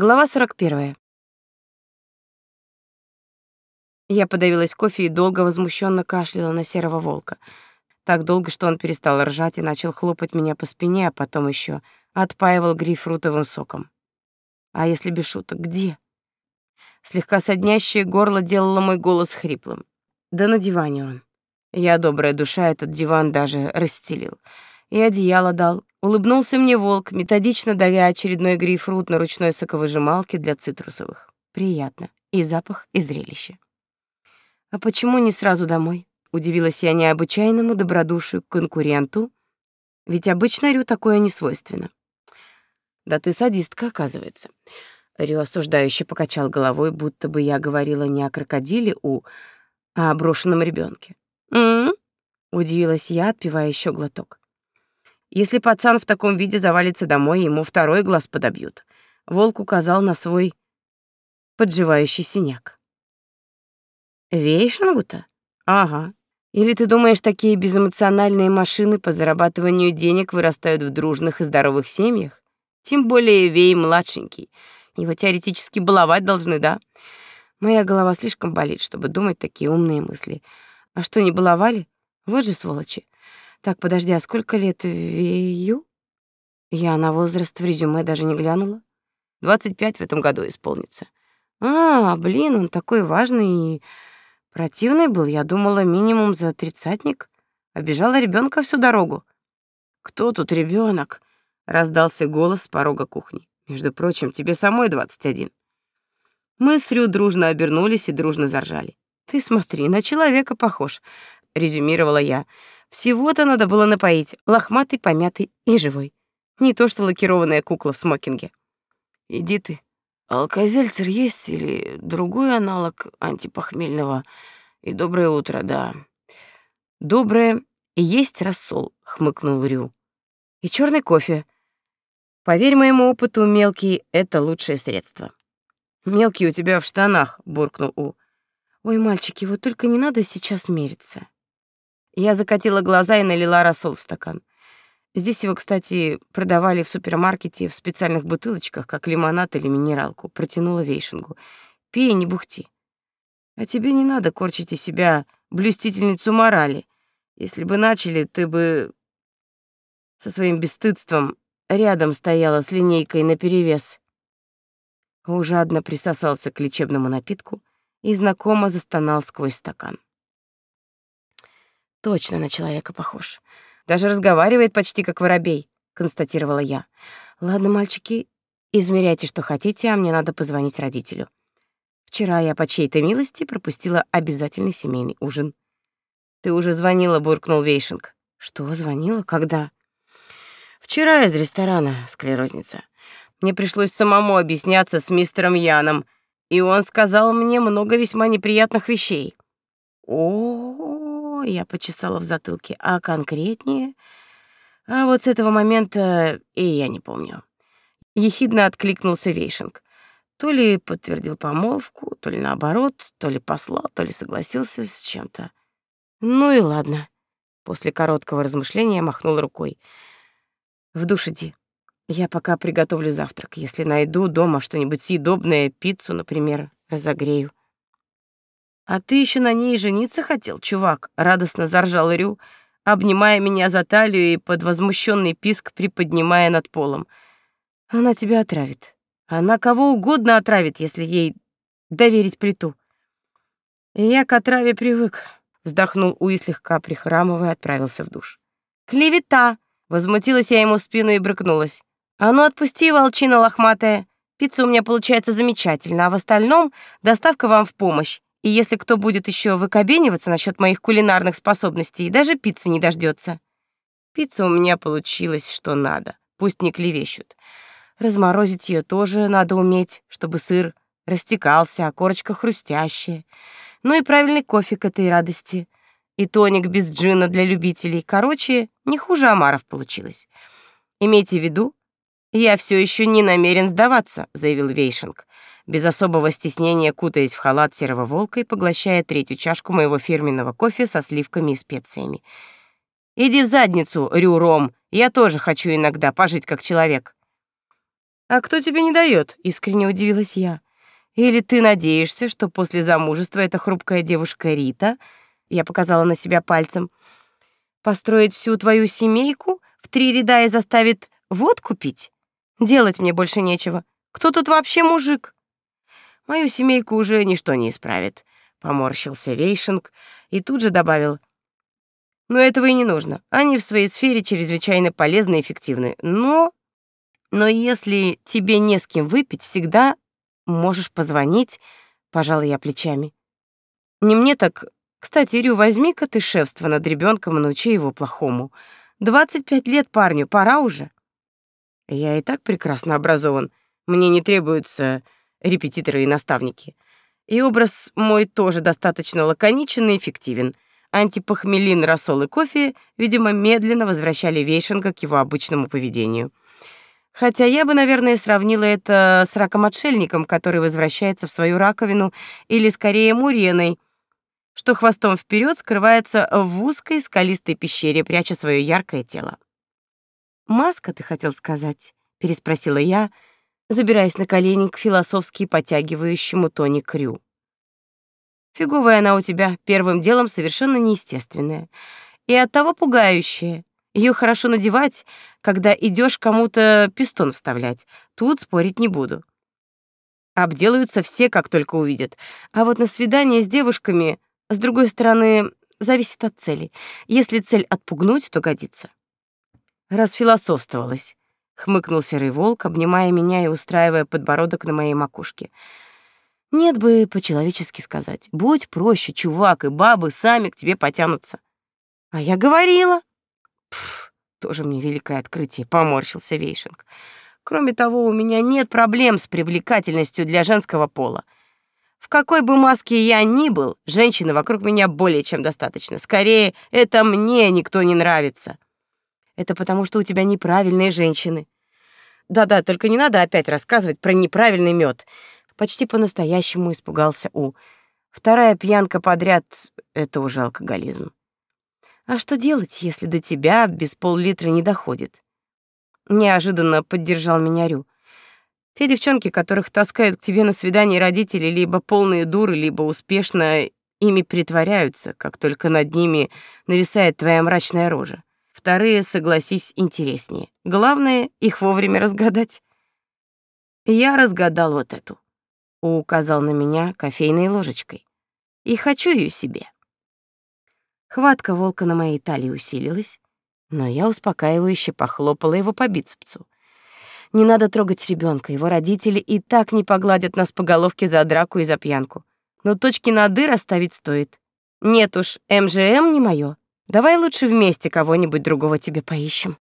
Глава 41. Я подавилась кофе и долго возмущенно кашляла на серого волка. Так долго, что он перестал ржать и начал хлопать меня по спине, а потом еще отпаивал грейпфрутовым соком. А если без шуток, где? Слегка соднящее горло делало мой голос хриплым. Да на диване он. Я, добрая душа, этот диван даже расстелил. И одеяло дал, Улыбнулся мне волк, методично давя очередной грейпфрут на ручной соковыжималке для цитрусовых. Приятно. И запах, и зрелище. А почему не сразу домой? Удивилась я необычайному добродушию конкуренту, ведь обычно Рю такое не свойственно. Да ты садистка, оказывается. Рю осуждающе покачал головой, будто бы я говорила не о крокодиле у, а о брошенном ребенке. «М-м-м», удивилась я, отпивая еще глоток. Если пацан в таком виде завалится домой, ему второй глаз подобьют. Волк указал на свой подживающий синяк. Вейшингу-то? Ага. Или ты думаешь, такие безэмоциональные машины по зарабатыванию денег вырастают в дружных и здоровых семьях? Тем более Вей младшенький. Его теоретически баловать должны, да? Моя голова слишком болит, чтобы думать такие умные мысли. А что, не баловали? Вот же сволочи. Так, подожди, а сколько лет Вею? Я на возраст в резюме даже не глянула. 25 в этом году исполнится. А, блин, он такой важный и противный был. Я думала, минимум за тридцатник. Обижала ребенка всю дорогу. Кто тут ребенок? раздался голос с порога кухни. Между прочим, тебе самой 21. Мы с Рю дружно обернулись и дружно заржали. Ты смотри, на человека похож, резюмировала я. Всего-то надо было напоить, лохматый, помятый и живой. Не то что лакированная кукла в смокинге. Иди ты. Алкозельцер есть или другой аналог антипохмельного? И доброе утро, да. Доброе и есть рассол, хмыкнул Рю. И черный кофе. Поверь моему опыту, мелкий это лучшее средство. Мелкий у тебя в штанах, буркнул У. Ой, мальчики, вот только не надо сейчас мериться. Я закатила глаза и налила рассол в стакан. Здесь его, кстати, продавали в супермаркете в специальных бутылочках, как лимонад или минералку. Протянула Вейшингу. «Пей, не бухти. А тебе не надо корчить из себя блюстительницу морали. Если бы начали, ты бы со своим бесстыдством рядом стояла с линейкой наперевес». Уже одна присосался к лечебному напитку и знакомо застонал сквозь стакан. Точно на человека похож. Даже разговаривает почти как воробей, констатировала я. Ладно, мальчики, измеряйте, что хотите, а мне надо позвонить родителю. Вчера я по чьей-то милости пропустила обязательный семейный ужин. Ты уже звонила, буркнул Вейшинг. Что, звонила? Когда? Вчера из ресторана, склерозница. Мне пришлось самому объясняться с мистером Яном, и он сказал мне много весьма неприятных вещей. О, я почесала в затылке. А конкретнее? А вот с этого момента и я не помню. Ехидно откликнулся Вейшинг. То ли подтвердил помолвку, то ли наоборот, то ли послал, то ли согласился с чем-то. Ну и ладно. После короткого размышления махнул рукой. В душ иди. Я пока приготовлю завтрак. Если найду дома что-нибудь съедобное, пиццу, например, разогрею. А ты еще на ней жениться хотел, чувак, радостно заржал Рю, обнимая меня за талию и под возмущенный писк приподнимая над полом. Она тебя отравит. Она кого угодно отравит, если ей доверить плиту. Я к отраве привык, вздохнул Уи слегка прихрамывая, отправился в душ. Клевета, возмутилась я ему в спину и брыкнулась. А ну отпусти, волчина лохматая. Пицца у меня получается замечательно, а в остальном доставка вам в помощь. И если кто будет еще выкобениваться насчет моих кулинарных способностей, даже пиццы не дождется. Пицца у меня получилась что надо. Пусть не клевещут. Разморозить ее тоже надо уметь, чтобы сыр растекался, а корочка хрустящая. Ну и правильный кофе к этой радости. И тоник без джина для любителей. Короче, не хуже омаров получилось. Имейте в виду, я все еще не намерен сдаваться, заявил Вейшинг без особого стеснения кутаясь в халат серого волка и поглощая третью чашку моего фирменного кофе со сливками и специями. «Иди в задницу, Рю-Ром, я тоже хочу иногда пожить как человек». А кто тебе не дает? искренне удивилась я. Или ты надеешься, что после замужества эта хрупкая девушка Рита, я показала на себя пальцем, построит всю твою семейку в три ряда и заставит водку пить? Делать мне больше нечего. Кто тут вообще мужик? Мою семейку уже ничто не исправит, поморщился Вейшинг и тут же добавил: но этого и не нужно. Они в своей сфере чрезвычайно полезны и эффективны. Но но если тебе не с кем выпить, всегда можешь позвонить, пожала я плечами. Не мне так. Кстати, Рю, возьми-ка ты шефство над ребенком и научи его плохому. 25 лет парню, пора уже. Я и так прекрасно образован. Мне не требуются репетиторы и наставники. И образ мой тоже достаточно лаконичен и эффективен. Антипохмелин, рассол и кофе, видимо, медленно возвращали Вейшенга к его обычному поведению. Хотя я бы, наверное, сравнила это с раком-отшельником, который возвращается в свою раковину, или скорее муреной, что хвостом вперед скрывается в узкой скалистой пещере, пряча свое яркое тело. «Маска, ты хотел сказать?» — переспросила я, забираясь на колени к философски потягивающему Тони Крю. Фиговая она у тебя, первым делом совершенно неестественная. И оттого пугающая. Ее хорошо надевать, когда идешь кому-то пистон вставлять. Тут спорить не буду. Обделаются все, как только увидят. А вот на свидание с девушками, с другой стороны, зависит от цели. Если цель отпугнуть, то годится. Расфилософствовалась, хмыкнул серый волк, обнимая меня и устраивая подбородок на моей макушке. Нет бы по-человечески сказать. Будь проще, чувак, и бабы сами к тебе потянутся. А я говорила. Пф, тоже мне великое открытие, поморщился Вейшинг. Кроме того, у меня нет проблем с привлекательностью для женского пола. В какой бы маске я ни был, женщины вокруг меня более чем достаточно. Скорее, это мне никто не нравится. Это потому, что у тебя неправильные женщины. Да-да, только не надо опять рассказывать про неправильный мед. Почти по-настоящему испугался У. Вторая пьянка подряд — это уже алкоголизм. А что делать, если до тебя без пол-литра не доходит? Неожиданно поддержал меня Рю. Те девчонки, которых таскают к тебе на свидание родители, либо полные дуры, либо успешно ими притворяются, как только над ними нависает твоя мрачная рожа. Вторые, согласись, интереснее. Главное — их вовремя разгадать. Я разгадал вот эту указал на меня кофейной ложечкой. И хочу ее себе. Хватка волка на моей талии усилилась, но я успокаивающе похлопала его по бицепсу. Не надо трогать ребенка, его родители и так не погладят нас по головке за драку и за пьянку. Но точки над «и» расставить стоит. Нет уж, МЖМ не моё. Давай лучше вместе кого-нибудь другого тебе поищем.